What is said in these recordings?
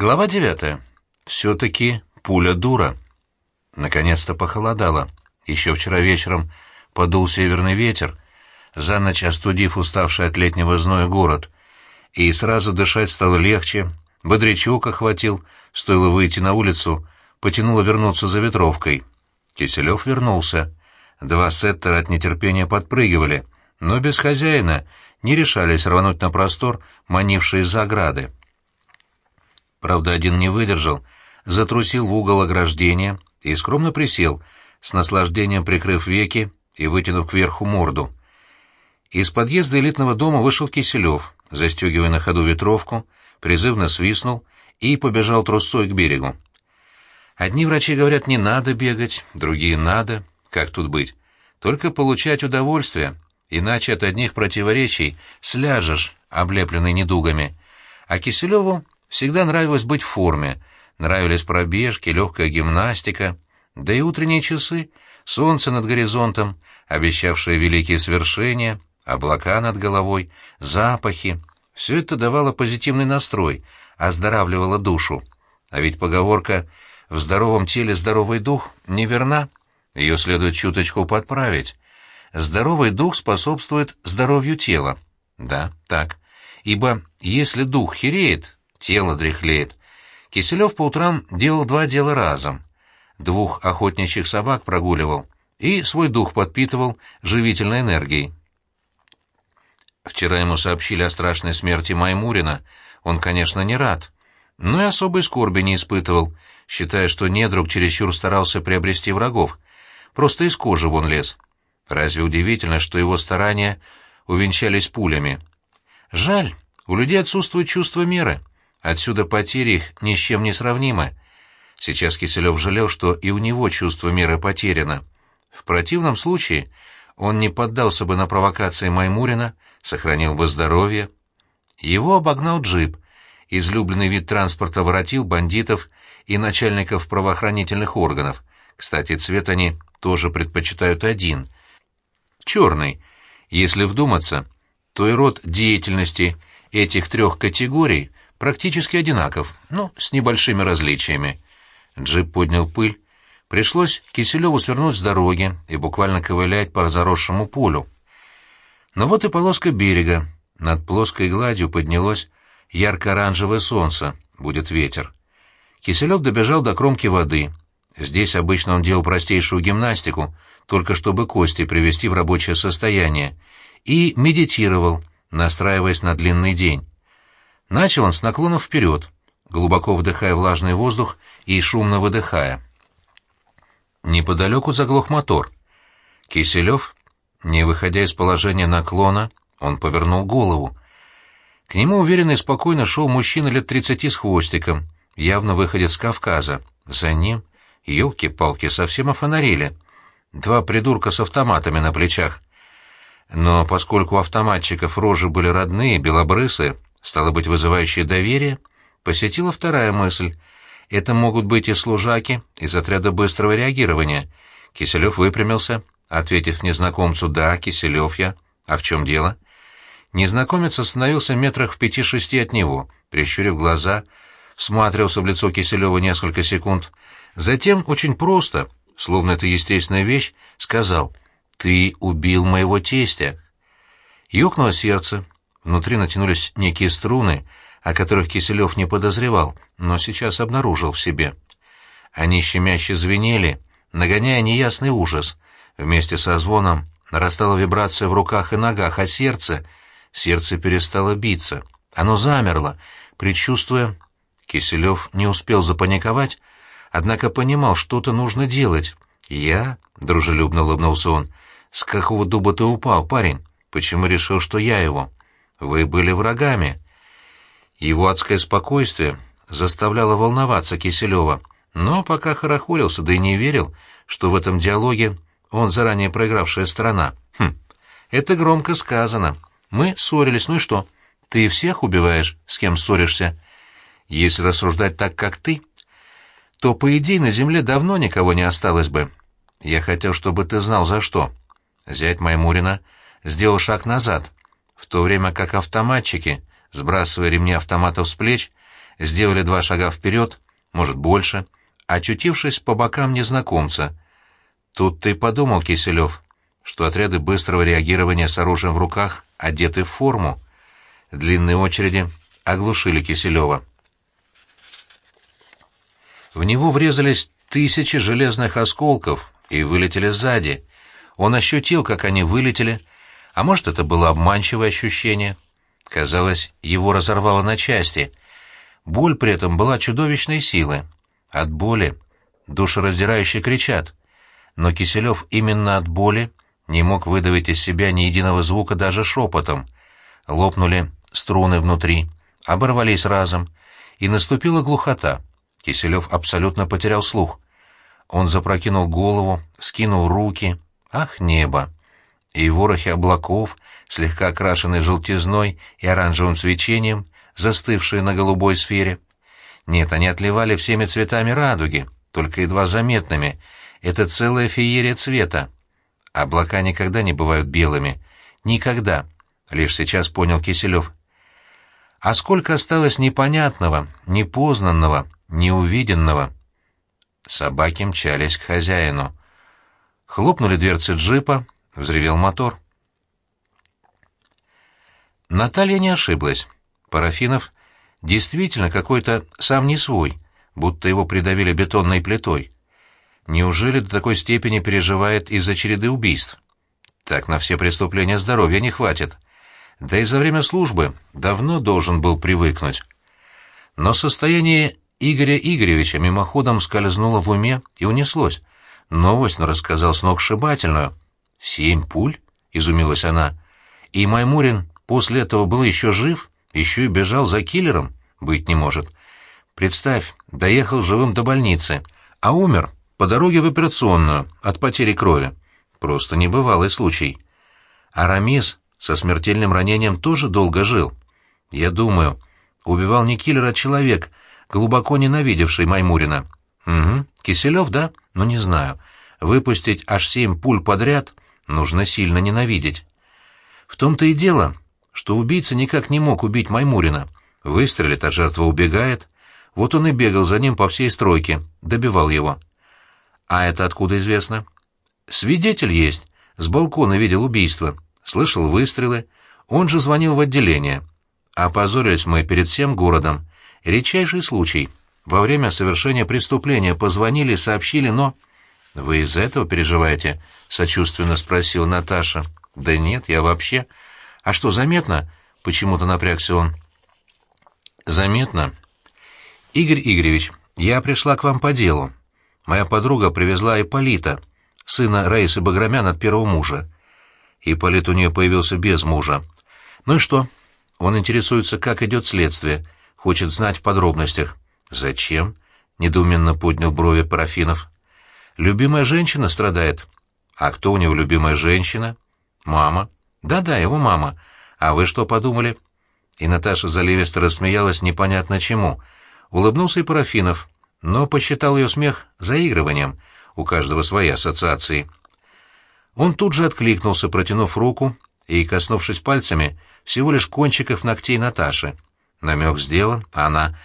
Глава девятая. Все-таки пуля дура. Наконец-то похолодало. Еще вчера вечером подул северный ветер, за ночь остудив уставший от летнего зноя город, и сразу дышать стало легче, бодрячок охватил, стоило выйти на улицу, потянуло вернуться за ветровкой. Киселев вернулся. Два сеттера от нетерпения подпрыгивали, но без хозяина не решались рвануть на простор, манившие за ограды. Правда, один не выдержал, затрусил в угол ограждения и скромно присел, с наслаждением прикрыв веки и вытянув кверху морду. Из подъезда элитного дома вышел Киселев, застегивая на ходу ветровку, призывно свистнул и побежал трусцой к берегу. Одни врачи говорят, не надо бегать, другие надо. Как тут быть? Только получать удовольствие, иначе от одних противоречий сляжешь, облепленный недугами. А Киселеву всегда нравилось быть в форме, нравились пробежки, легкая гимнастика, да и утренние часы, солнце над горизонтом, обещавшее великие свершения, облака над головой, запахи. Все это давало позитивный настрой, оздоравливало душу. А ведь поговорка «в здоровом теле здоровый дух» неверна. Ее следует чуточку подправить. Здоровый дух способствует здоровью тела. Да, так. Ибо если дух хереет, тело дряхлеет. Киселев по утрам делал два дела разом. Двух охотничьих собак прогуливал и свой дух подпитывал живительной энергией. Вчера ему сообщили о страшной смерти Маймурина. Он, конечно, не рад, но и особой скорби не испытывал, считая, что недруг чересчур старался приобрести врагов. Просто из кожи вон лез. Разве удивительно, что его старания увенчались пулями? Жаль, у людей отсутствует чувство меры. Отсюда потери их ни с чем не сравнимы. Сейчас Киселев жалел, что и у него чувство меры потеряно. В противном случае он не поддался бы на провокации Маймурина, сохранил бы здоровье. Его обогнал джип. Излюбленный вид транспорта воротил бандитов и начальников правоохранительных органов. Кстати, цвет они тоже предпочитают один. Черный. Если вдуматься, то и род деятельности этих трех категорий практически одинаков, но с небольшими различиями. Джип поднял пыль, Пришлось Киселеву свернуть с дороги и буквально ковылять по заросшему полю. Но вот и полоска берега. Над плоской гладью поднялось ярко-оранжевое солнце, будет ветер. Киселев добежал до кромки воды. Здесь обычно он делал простейшую гимнастику, только чтобы кости привести в рабочее состояние, и медитировал, настраиваясь на длинный день. Начал он с наклонов вперед, глубоко вдыхая влажный воздух и шумно выдыхая. Неподалеку заглох мотор. Киселев, не выходя из положения наклона, он повернул голову. К нему уверенно и спокойно шел мужчина лет тридцати с хвостиком, явно выходец с Кавказа. За ним, елки-палки, совсем офонарили. Два придурка с автоматами на плечах. Но поскольку у автоматчиков рожи были родные, белобрысые, стало быть, вызывающие доверие, посетила вторая мысль — это могут быть и служаки из отряда быстрого реагирования. Киселев выпрямился, ответив незнакомцу «Да, Киселев я. А в чем дело?» Незнакомец остановился метрах в пяти-шести от него, прищурив глаза, всматривался в лицо Киселева несколько секунд. Затем очень просто, словно это естественная вещь, сказал «Ты убил моего тестя». Ёкнуло сердце, внутри натянулись некие струны, о которых Киселев не подозревал, но сейчас обнаружил в себе. Они щемяще звенели, нагоняя неясный ужас. Вместе со звоном нарастала вибрация в руках и ногах, а сердце... Сердце перестало биться. Оно замерло, предчувствуя... Киселев не успел запаниковать, однако понимал, что-то нужно делать. «Я?» — дружелюбно улыбнулся он. «С какого дуба ты упал, парень? Почему решил, что я его?» «Вы были врагами». Его адское спокойствие заставляло волноваться Киселева, но пока хорохорился, да и не верил, что в этом диалоге он заранее проигравшая сторона. Хм, это громко сказано. Мы ссорились, ну и что? Ты всех убиваешь, с кем ссоришься? Если рассуждать так, как ты, то, по идее, на земле давно никого не осталось бы. Я хотел, чтобы ты знал, за что. Зять Маймурина сделал шаг назад, то время как автоматчики сбрасывая ремни автоматов с плеч, сделали два шага вперед, может, больше, очутившись по бокам незнакомца. Тут ты подумал, Киселев, что отряды быстрого реагирования с оружием в руках одеты в форму. Длинные очереди оглушили Киселева. В него врезались тысячи железных осколков и вылетели сзади. Он ощутил, как они вылетели, а может, это было обманчивое ощущение. Казалось, его разорвало на части. Боль при этом была чудовищной силы. От боли душераздирающе кричат. Но Киселев именно от боли не мог выдавить из себя ни единого звука даже шепотом. Лопнули струны внутри, оборвались разом, и наступила глухота. Киселев абсолютно потерял слух. Он запрокинул голову, скинул руки. Ах, небо! И ворохи облаков, слегка окрашенные желтизной и оранжевым свечением, застывшие на голубой сфере. Нет, они отливали всеми цветами радуги, только едва заметными. Это целая феерия цвета. Облака никогда не бывают белыми. Никогда. Лишь сейчас понял Киселев. А сколько осталось непонятного, непознанного, неувиденного? Собаки мчались к хозяину. Хлопнули дверцы джипа, взревел мотор. Наталья не ошиблась. Парафинов действительно какой-то сам не свой, будто его придавили бетонной плитой. Неужели до такой степени переживает из-за череды убийств? Так на все преступления здоровья не хватит. Да и за время службы давно должен был привыкнуть. Но состояние Игоря Игоревича мимоходом скользнуло в уме и унеслось. Новость он рассказал сногсшибательную. «Семь пуль?» — изумилась она. «И Маймурин после этого был еще жив? Еще и бежал за киллером? Быть не может. Представь, доехал живым до больницы, а умер по дороге в операционную от потери крови. Просто небывалый случай. Арамис со смертельным ранением тоже долго жил. Я думаю, убивал не киллер, а человек, глубоко ненавидевший Маймурина. Угу, Киселев, да? Ну, не знаю. Выпустить аж семь пуль подряд нужно сильно ненавидеть. В том-то и дело, что убийца никак не мог убить Маймурина. Выстрелит, а жертва убегает. Вот он и бегал за ним по всей стройке, добивал его. А это откуда известно? Свидетель есть. С балкона видел убийство. Слышал выстрелы. Он же звонил в отделение. Опозорились мы перед всем городом. Редчайший случай. Во время совершения преступления позвонили, сообщили, но... «Вы из этого переживаете?» — сочувственно спросила Наташа. «Да нет, я вообще...» «А что, заметно?» — почему-то напрягся он. «Заметно?» «Игорь Игоревич, я пришла к вам по делу. Моя подруга привезла Ипполита, сына Раисы Баграмян от первого мужа. Ипполит у нее появился без мужа. Ну и что? Он интересуется, как идет следствие, хочет знать в подробностях. Зачем? Недоуменно поднял брови Парафинов. Любимая женщина страдает. А кто у него любимая женщина? Мама. Да-да, его мама. А вы что подумали? И Наташа заливисто рассмеялась непонятно чему. Улыбнулся и Парафинов но посчитал ее смех заигрыванием, у каждого свои ассоциации. Он тут же откликнулся, протянув руку и, коснувшись пальцами, всего лишь кончиков ногтей Наташи. Намек сделан, а она...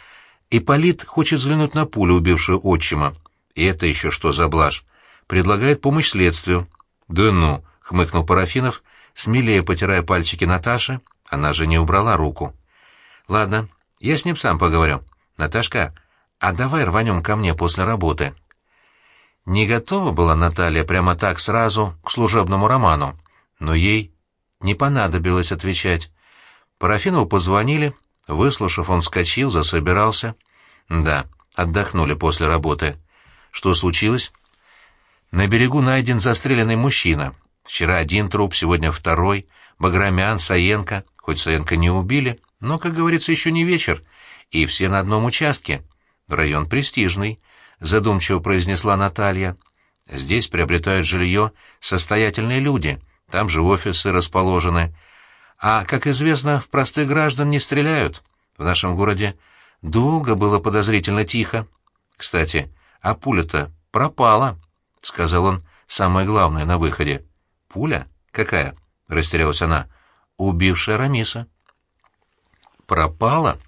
Ипполит хочет взглянуть на пулю, убившую отчима. И это еще что за блажь? Предлагает помощь следствию. «Да ну!» — хмыкнул Парафинов, смелее потирая пальчики Наташи. Она же не убрала руку. «Ладно, я с ним сам поговорю. Наташка, а давай рванем ко мне после работы». Не готова была Наталья прямо так сразу к служебному роману, но ей не понадобилось отвечать. Парафинову позвонили, выслушав, он вскочил, засобирался. Да, отдохнули после работы. Что случилось? На берегу найден застреленный мужчина. Вчера один труп, сегодня второй. Баграмян, Саенко. Хоть Саенко не убили, но, как говорится, еще не вечер. И все на одном участке. «Район престижный», — задумчиво произнесла Наталья. «Здесь приобретают жилье состоятельные люди, там же офисы расположены. А, как известно, в простых граждан не стреляют. В нашем городе долго было подозрительно тихо. Кстати, а пуля-то пропала», — сказал он самое главное на выходе. «Пуля? Какая?» — растерялась она. «Убившая Рамиса». «Пропала?»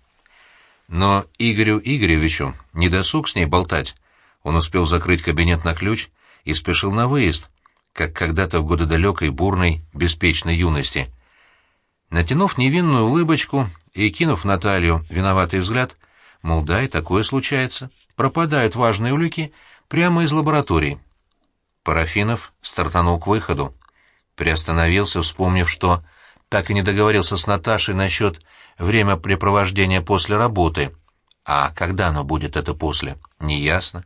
Но Игорю Игоревичу не досуг с ней болтать. Он успел закрыть кабинет на ключ и спешил на выезд, как когда-то в годы далекой, бурной, беспечной юности. Натянув невинную улыбочку и кинув Наталью виноватый взгляд, мол, да, и такое случается, пропадают важные улики прямо из лаборатории. Парафинов стартанул к выходу. Приостановился, вспомнив, что так и не договорился с Наташей насчет времяпрепровождения после работы. А когда оно будет, это после, неясно.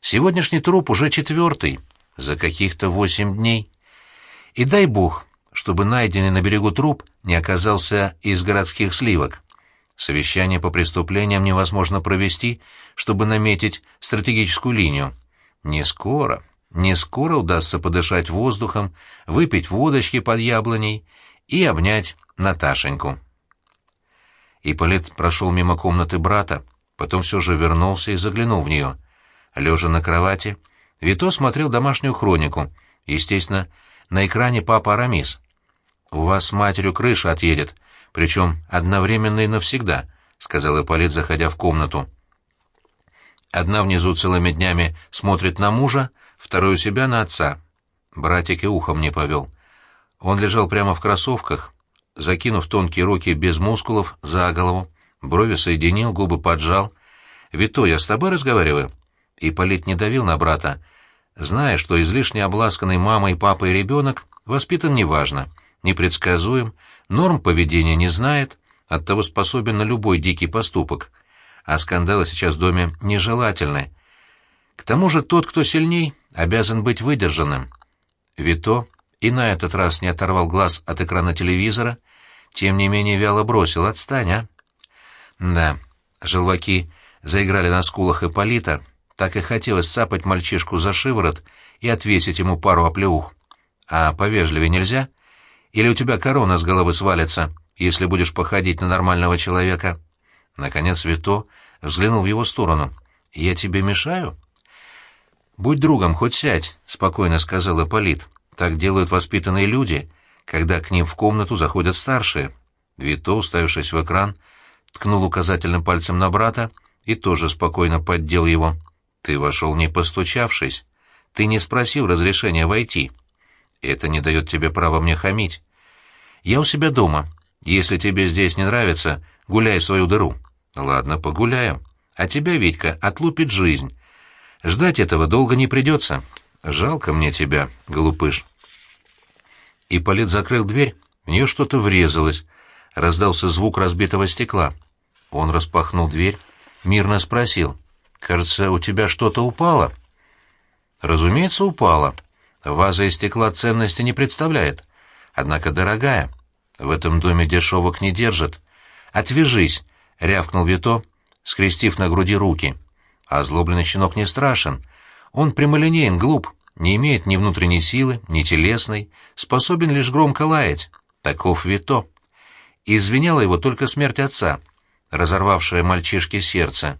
Сегодняшний труп уже четвертый, за каких-то восемь дней. И дай бог, чтобы найденный на берегу труп не оказался из городских сливок. Совещание по преступлениям невозможно провести, чтобы наметить стратегическую линию. Не скоро, не скоро удастся подышать воздухом, выпить водочки под яблоней и обнять Наташеньку. Ипполит прошел мимо комнаты брата, потом все же вернулся и заглянул в нее. Лежа на кровати, Вито смотрел домашнюю хронику, естественно, на экране папа Арамис. «У вас с матерью крыша отъедет, причем одновременно и навсегда», — сказал Ипполит, заходя в комнату. Одна внизу целыми днями смотрит на мужа, вторую себя на отца. Братик и ухом не повел. Он лежал прямо в кроссовках, закинув тонкие руки без мускулов за голову, брови соединил, губы поджал. «Вито, я с тобой разговариваю?» И Полит не давил на брата, зная, что излишне обласканный мамой, папой ребенок воспитан неважно, непредсказуем, норм поведения не знает, оттого способен на любой дикий поступок. А скандалы сейчас в доме нежелательны. К тому же тот, кто сильней, обязан быть выдержанным. Вито и на этот раз не оторвал глаз от экрана телевизора, тем не менее вяло бросил «Отстань, а!» Да, желваки заиграли на скулах Ипполита, так и хотелось сапать мальчишку за шиворот и отвесить ему пару оплеух. А повежливее нельзя? Или у тебя корона с головы свалится, если будешь походить на нормального человека? Наконец Вито взглянул в его сторону. «Я тебе мешаю?» «Будь другом, хоть сядь», — спокойно сказал Ипполит. «Так делают воспитанные люди, когда к ним в комнату заходят старшие». Вито, уставившись в экран, ткнул указательным пальцем на брата и тоже спокойно поддел его. Ты вошел не постучавшись. Ты не спросил разрешения войти. Это не дает тебе права мне хамить. Я у себя дома. Если тебе здесь не нравится, гуляй свою дыру. Ладно, погуляем. А тебя, Витька, отлупит жизнь. Ждать этого долго не придется. Жалко мне тебя, глупыш. Ипполит закрыл дверь, в нее что-то врезалось. Раздался звук разбитого стекла. Он распахнул дверь, мирно спросил — Кажется, у тебя что-то упало. Разумеется, упало. Ваза из стекла ценности не представляет. Однако дорогая. В этом доме дешевок не держат. Отвяжись, — рявкнул Вито, скрестив на груди руки. А злобленный щенок не страшен. Он прямолинеен, глуп, не имеет ни внутренней силы, ни телесной, способен лишь громко лаять. Таков Вито. Извиняла его только смерть отца, разорвавшая мальчишке сердце.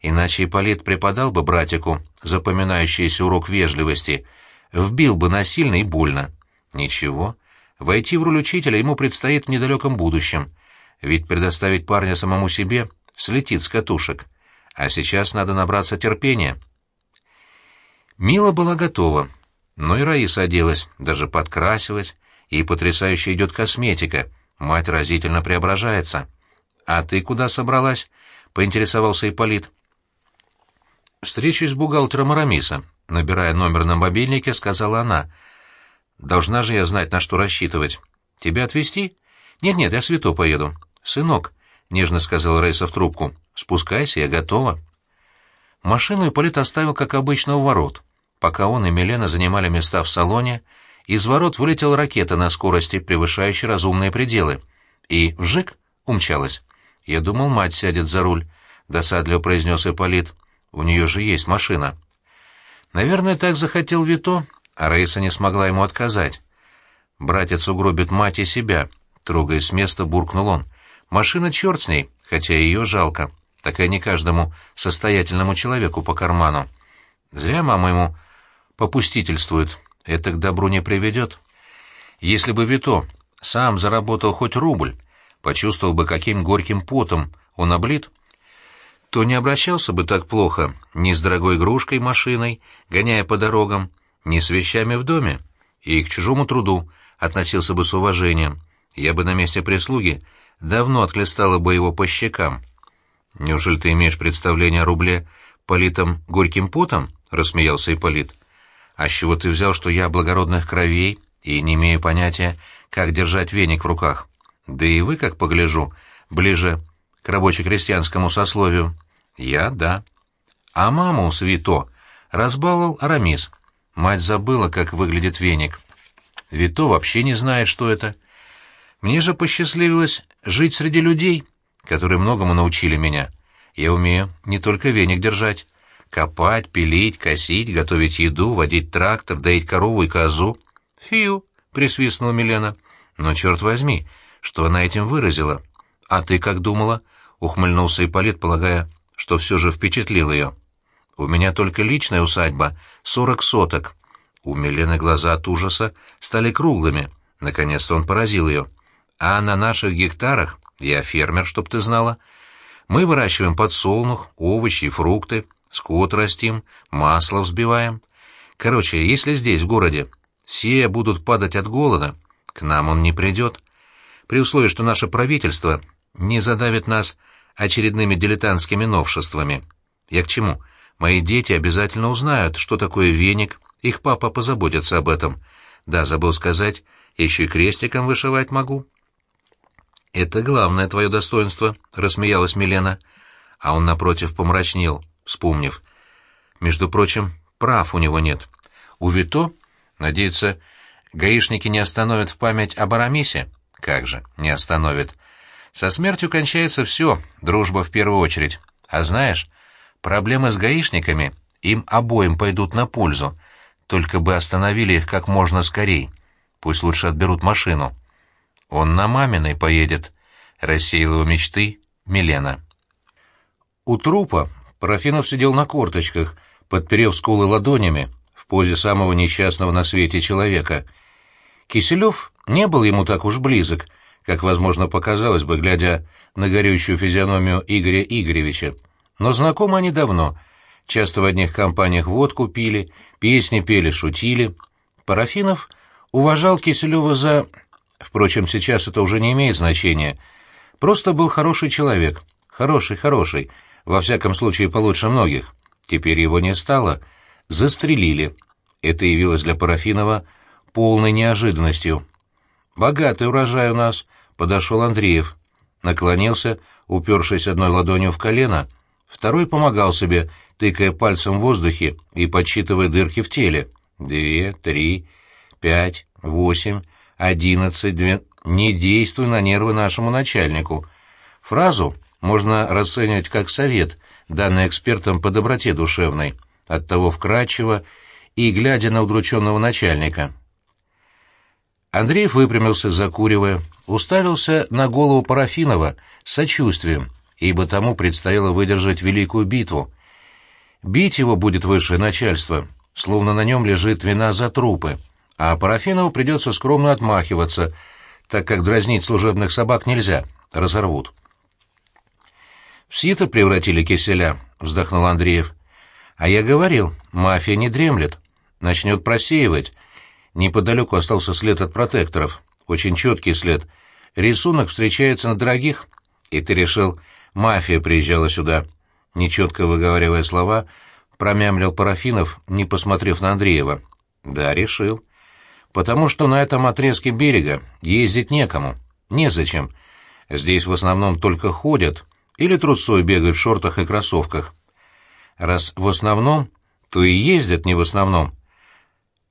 Иначе Ипполит преподал бы братику запоминающийся урок вежливости, вбил бы насильно и больно. Ничего, войти в роль учителя ему предстоит в недалеком будущем, ведь предоставить парня самому себе слетит с катушек. А сейчас надо набраться терпения. Мила была готова, но и Раиса оделась, даже подкрасилась, и потрясающе идет косметика, мать разительно преображается. «А ты куда собралась?» — поинтересовался Ипполит. «Встречусь с бухгалтером Арамиса», — набирая номер на мобильнике, сказала она. «Должна же я знать, на что рассчитывать. Тебя отвезти?» «Нет-нет, я свято поеду». «Сынок», — нежно сказал Рейса в трубку, — «спускайся, я готова». Машину Ипполит оставил, как обычно, у ворот. Пока он и Милена занимали места в салоне, из ворот вылетела ракета на скорости, превышающей разумные пределы. И вжик умчалась. «Я думал, мать сядет за руль», — досадливо произнес Ипполит. У нее же есть машина. Наверное, так захотел Вито, а Раиса не смогла ему отказать. Братец угробит мать и себя, трогаясь с места, буркнул он. Машина черт с ней, хотя ее жалко. Такая не каждому состоятельному человеку по карману. Зря мама ему попустительствует, это к добру не приведет. Если бы Вито сам заработал хоть рубль, почувствовал бы, каким горьким потом он облит, то не обращался бы так плохо ни с дорогой игрушкой машиной, гоняя по дорогам, ни с вещами в доме, и к чужому труду относился бы с уважением. Я бы на месте прислуги давно отхлестала бы его по щекам. «Неужели ты имеешь представление о рубле, политом горьким потом?» — рассмеялся Ипполит. «А с чего ты взял, что я благородных кровей и не имею понятия, как держать веник в руках? Да и вы, как погляжу, ближе к рабоче-крестьянскому сословию. Я — да. А маму свито разбаловал Арамис. Мать забыла, как выглядит веник. Вито вообще не знает, что это. Мне же посчастливилось жить среди людей, которые многому научили меня. Я умею не только веник держать. Копать, пилить, косить, готовить еду, водить трактор, доить корову и козу. «Фью!» — присвистнула Милена. «Но черт возьми, что она этим выразила? А ты как думала?» — ухмыльнулся Ипполит, полагая, что все же впечатлил ее. «У меня только личная усадьба, сорок соток». У Милены глаза от ужаса стали круглыми. Наконец-то он поразил ее. «А на наших гектарах, я фермер, чтоб ты знала, мы выращиваем подсолнух, овощи и фрукты, скот растим, масло взбиваем. Короче, если здесь, в городе, все будут падать от голода, к нам он не придет. При условии, что наше правительство не задавит нас очередными дилетантскими новшествами. Я к чему? Мои дети обязательно узнают, что такое веник, их папа позаботится об этом. Да, забыл сказать, еще и крестиком вышивать могу. «Это главное твое достоинство», — рассмеялась Милена. А он, напротив, помрачнел, вспомнив. «Между прочим, прав у него нет. У Вито, надеется, гаишники не остановят в память об Арамисе? Как же, не остановят. Со смертью кончается все, дружба в первую очередь. А знаешь, проблемы с гаишниками им обоим пойдут на пользу, только бы остановили их как можно скорей. Пусть лучше отберут машину». Он на маминой поедет, — рассеял его мечты Милена. У трупа Парафинов сидел на корточках, подперев скулы ладонями, в позе самого несчастного на свете человека. Киселев не был ему так уж близок, как, возможно, показалось бы, глядя на горючую физиономию Игоря Игоревича. Но знакомы они давно. Часто в одних компаниях водку пили, песни пели, шутили. Парафинов уважал Киселева за Впрочем, сейчас это уже не имеет значения. Просто был хороший человек. Хороший, хороший. Во всяком случае, получше многих. Теперь его не стало. Застрелили. Это явилось для Парафинова полной неожиданностью. «Богатый урожай у нас», — подошел Андреев. Наклонился, упершись одной ладонью в колено, второй помогал себе, тыкая пальцем в воздухе и подсчитывая дырки в теле. «Две, три, пять, восемь...» одиннадцать, две... Не действуй на нервы нашему начальнику. Фразу можно расценивать как совет, данный экспертам по доброте душевной, оттого вкрадчиво и глядя на удрученного начальника. Андреев выпрямился, закуривая, уставился на голову Парафинова с сочувствием, ибо тому предстояло выдержать великую битву. Бить его будет высшее начальство, словно на нем лежит вина за трупы а Парафинову придется скромно отмахиваться, так как дразнить служебных собак нельзя, разорвут. «В сито превратили киселя», — вздохнул Андреев. «А я говорил, мафия не дремлет, начнет просеивать. Неподалеку остался след от протекторов, очень четкий след. Рисунок встречается на дорогих, и ты решил, мафия приезжала сюда». Нечетко выговаривая слова, промямлил Парафинов, не посмотрев на Андреева. «Да, решил потому что на этом отрезке берега ездить некому, незачем. Здесь в основном только ходят или трусой бегают в шортах и кроссовках. Раз в основном, то и ездят не в основном.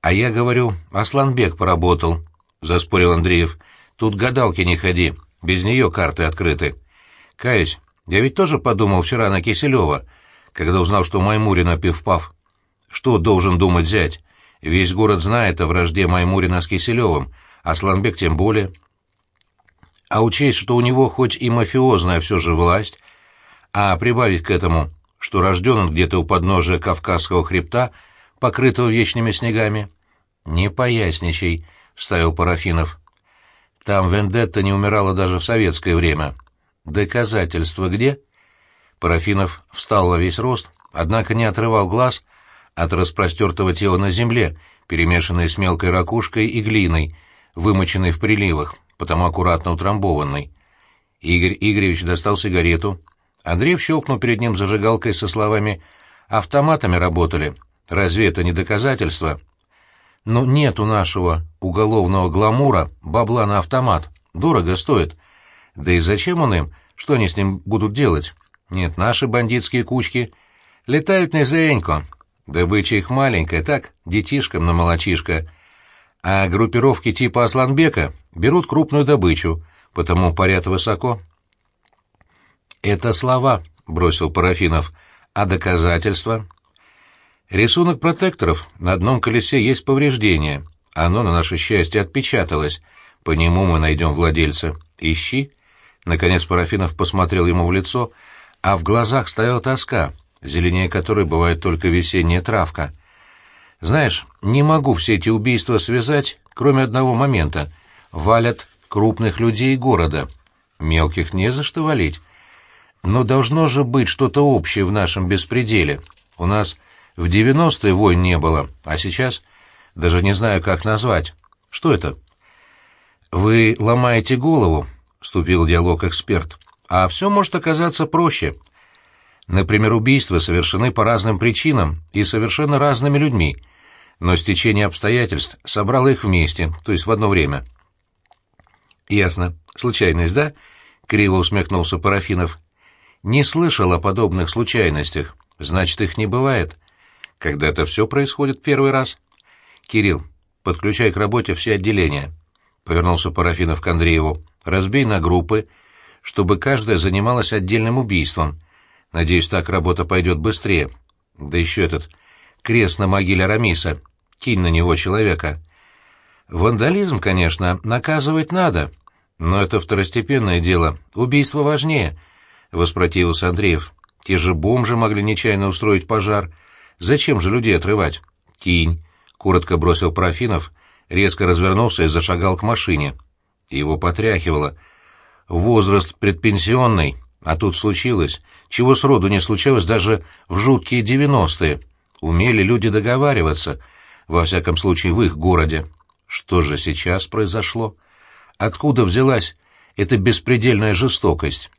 А я говорю, Асланбек поработал, — заспорил Андреев. Тут гадалки не ходи, без нее карты открыты. Каюсь, я ведь тоже подумал вчера на Киселева, когда узнал, что Маймурина пив-пав. Что должен думать зять? Весь город знает о вражде Маймурина с Киселевым, а Сланбек тем более. А учесть, что у него хоть и мафиозная все же власть, а прибавить к этому, что рожден он где-то у подножия Кавказского хребта, покрытого вечными снегами. «Не поясничай», — вставил Парафинов. «Там вендетта не умирала даже в советское время. Доказательства где?» Парафинов встал во весь рост, однако не отрывал глаз от распростертого тела на земле, перемешанной с мелкой ракушкой и глиной, вымоченной в приливах, потому аккуратно утрамбованной. Игорь Игоревич достал сигарету. Андреев щелкнул перед ним зажигалкой со словами «Автоматами работали. Разве это не доказательство?» «Ну, нет у нашего уголовного гламура бабла на автомат. Дорого стоит. Да и зачем он им? Что они с ним будут делать? Нет, наши бандитские кучки летают низенько. Добыча их маленькая, так, детишкам на молочишко. А группировки типа Асланбека берут крупную добычу, потому парят высоко. «Это слова», — бросил Парафинов. «А доказательства?» «Рисунок протекторов. На одном колесе есть повреждение. Оно, на наше счастье, отпечаталось. По нему мы найдем владельца. Ищи». Наконец Парафинов посмотрел ему в лицо, а в глазах стояла тоска, зеленее которой бывает только весенняя травка. «Знаешь, не могу все эти убийства связать, кроме одного момента. Валят крупных людей города. Мелких не за что валить. Но должно же быть что-то общее в нашем беспределе. У нас в девяностые войн не было, а сейчас даже не знаю, как назвать. Что это?» «Вы ломаете голову», — вступил в диалог эксперт. «А все может оказаться проще. Например, убийства совершены по разным причинам и совершенно разными людьми, но стечение обстоятельств собрало их вместе, то есть в одно время». «Ясно. Случайность, да?» — криво усмехнулся Парафинов. «Не слышал о подобных случайностях. Значит, их не бывает. Когда-то все происходит первый раз. Кирилл, подключай к работе все отделения». — повернулся Парафинов к Андрееву. «Разбей на группы, чтобы каждая занималась отдельным убийством. Надеюсь, так работа пойдет быстрее. Да еще этот крест на могиле Арамиса. Кинь на него человека. Вандализм, конечно, наказывать надо, но это второстепенное дело. Убийство важнее», — воспротивился Андреев. «Те же бомжи могли нечаянно устроить пожар. Зачем же людей отрывать?» «Кинь», — коротко бросил Парафинов, резко развернулся и зашагал к машине. Его потряхивало. Возраст предпенсионный, а тут случилось, чего сроду не случалось даже в жуткие девяностые. Умели люди договариваться, во всяком случае в их городе. Что же сейчас произошло? Откуда взялась эта беспредельная жестокость?